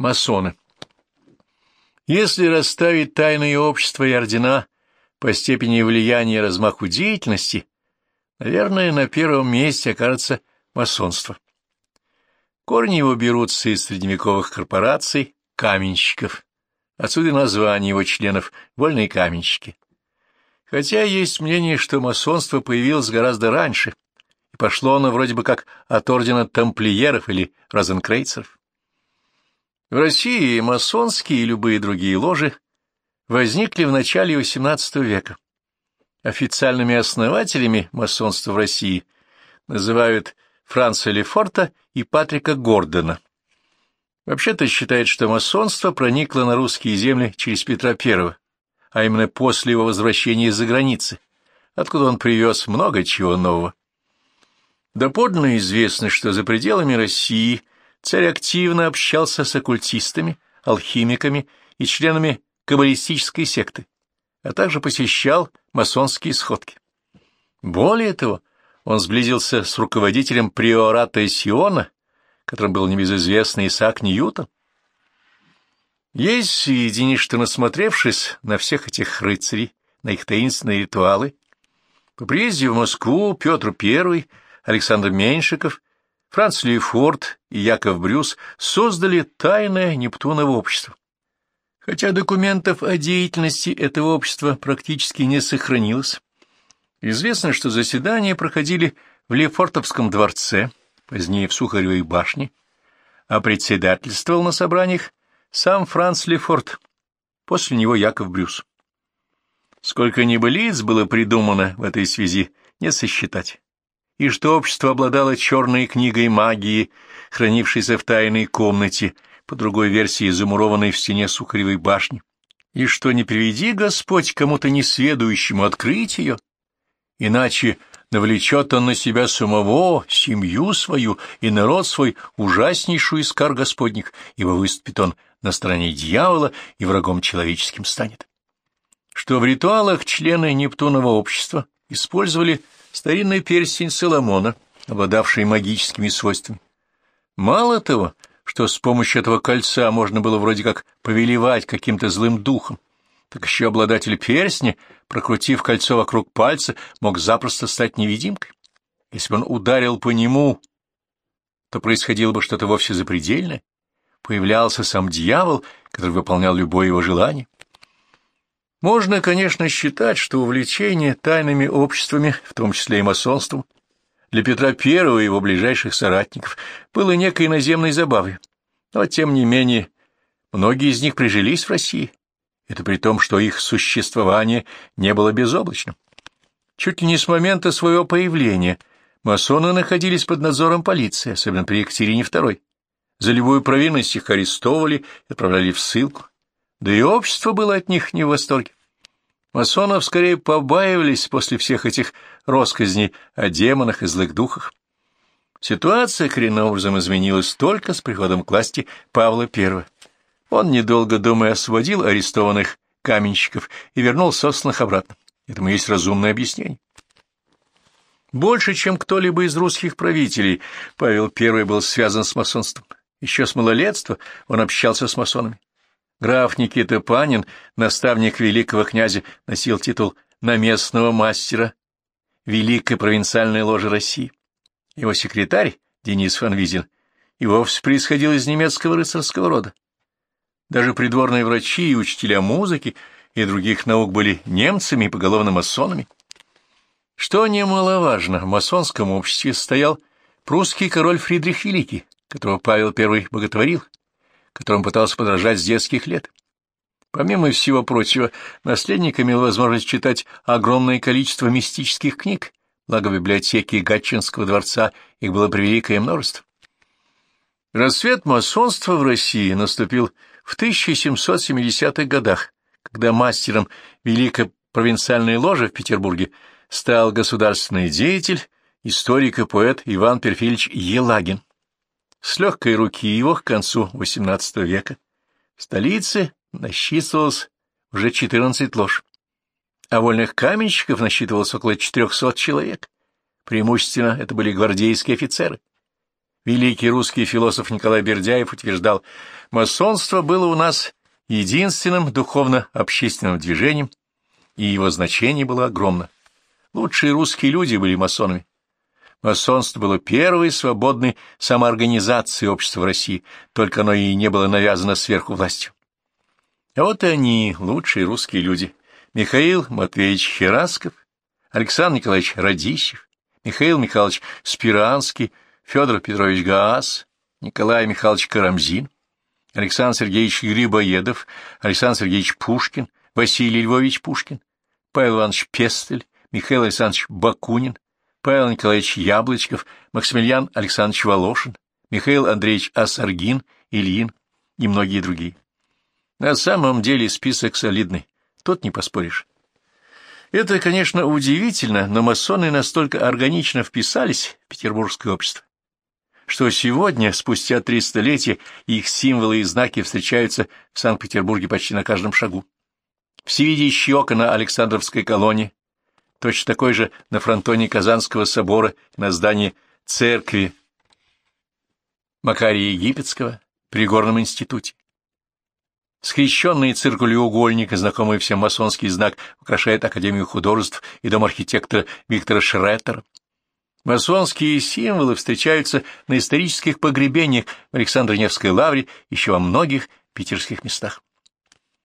Масоны. Если расставить тайные общества и ордена по степени влияния и размаху деятельности, наверное, на первом месте окажется масонство. Корни его берутся из средневековых корпораций, каменщиков. Отсюда название его членов — вольные каменщики. Хотя есть мнение, что масонство появилось гораздо раньше, и пошло оно вроде бы как от ордена тамплиеров или розенкрейцеров. В России масонские и любые другие ложи возникли в начале XVIII века. Официальными основателями масонства в России называют Франца Лефорта и Патрика Гордона. Вообще-то считают, что масонство проникло на русские земли через Петра I, а именно после его возвращения из-за границы, откуда он привез много чего нового. Доподлинно известно, что за пределами России царь активно общался с оккультистами, алхимиками и членами каббалистической секты, а также посещал масонские сходки. Более того, он сблизился с руководителем приората Сиона, которым был небезызвестный Исаак Ньютон. Есть сведения, что, насмотревшись на всех этих рыцарей, на их таинственные ритуалы, по приезде в Москву Петр I, Александр Меньшиков, Франц Лейфорд и Яков Брюс создали тайное Нептуново общество. Хотя документов о деятельности этого общества практически не сохранилось, Известно, что заседания проходили в Лефортовском дворце, позднее в Сухаревой башне, а председательствовал на собраниях сам Франц Лефорт, после него Яков Брюс. Сколько небылиц было придумано в этой связи, не сосчитать. И что общество обладало черной книгой магии, хранившейся в тайной комнате, по другой версии замурованной в стене Сухаревой башни, и что не приведи Господь кому-то несведущему открыть ее, иначе навлечет он на себя самого, семью свою и народ свой ужаснейшую из кар Господних, ибо выступит он на стороне дьявола и врагом человеческим станет. Что в ритуалах члены Нептунова общества использовали старинный перстень Соломона, обладавший магическими свойствами. Мало того, что с помощью этого кольца можно было вроде как повелевать каким-то злым духом, так еще обладатель перстня, прокрутив кольцо вокруг пальца, мог запросто стать невидимкой. Если бы он ударил по нему, то происходило бы что-то вовсе запредельное. Появлялся сам дьявол, который выполнял любое его желание. Можно, конечно, считать, что увлечение тайными обществами, в том числе и масонством, для Петра I и его ближайших соратников было некой наземной забавой. Но, тем не менее, многие из них прижились в России, это при том, что их существование не было безоблачным. Чуть ли не с момента своего появления масоны находились под надзором полиции, особенно при Екатерине II. За любую провинность их арестовывали и отправляли в ссылку. Да и общество было от них не в восторге. Масонов скорее побаивались после всех этих росказней о демонах и злых духах. Ситуация коренным изменилась только с приходом к власти Павла I. Он, недолго думая, освободил арестованных каменщиков и вернул сосланных обратно. Этому есть разумное объяснение. Больше, чем кто-либо из русских правителей, Павел I был связан с масонством. Еще с малолетства он общался с масонами. Граф Никита Панин, наставник великого князя, носил титул наместного мастера Великой провинциальной ложи России. Его секретарь, Денис фон Визин, и вовсе происходил из немецкого рыцарского рода. Даже придворные врачи и учителя музыки и других наук были немцами и поголовно масонами. Что немаловажно, в масонском обществе стоял прусский король Фридрих Великий, которого Павел I боготворил, которому пытался подражать с детских лет. Помимо всего прочего, наследник имел возможность читать огромное количество мистических книг, благо в библиотеке Гатчинского дворца их было превеликое множество. Рассвет масонства в России наступил в 1770-х годах, когда мастером Великой провинциальной ложи в Петербурге стал государственный деятель, историк и поэт Иван Перфильевич Елагин. С легкой руки его к концу XVIII века в столице насчитывалось уже 14 лож, а вольных каменщиков насчитывалось около 400 человек. Преимущественно это были гвардейские офицеры. Великий русский философ Николай Бердяев утверждал, масонство было у нас единственным духовно-общественным движением, и его значение было огромно. Лучшие русские люди были масонами. Масонство было первой свободной самоорганизацией общества в России, только оно и не было навязано сверху властью. А вот и они, лучшие русские люди. Михаил Матвеевич Херасков, Александр Николаевич Радищев, Михаил Михайлович Спиранский, Федор Петрович Гаас, Николай Михайлович Карамзин, Александр Сергеевич Грибоедов, Александр Сергеевич Пушкин, Василий Львович Пушкин, Павел Иванович Пестель, Михаил Александрович Бакунин, Павел Николаевич Яблочков, Максимилиан Александрович Волошин, Михаил Андреевич Асаргин, Ильин и многие другие. На самом деле список солидный, тут не поспоришь. Это, конечно, удивительно, но масоны настолько органично вписались в петербургское общество, что сегодня, спустя три столетия, их символы и знаки встречаются в Санкт-Петербурге почти на каждом шагу. Всевидящие окна на Александровской колонне, точно такой же на фронтоне Казанского собора на здании церкви Макария Египетского при Горном институте. Скрещенный циркулеугольник, знакомый всем масонский знак, украшает Академию художеств и дом архитектора Виктора Шреттера. Масонские символы встречаются на исторических погребениях в Александро-Невской лавре еще во многих питерских местах.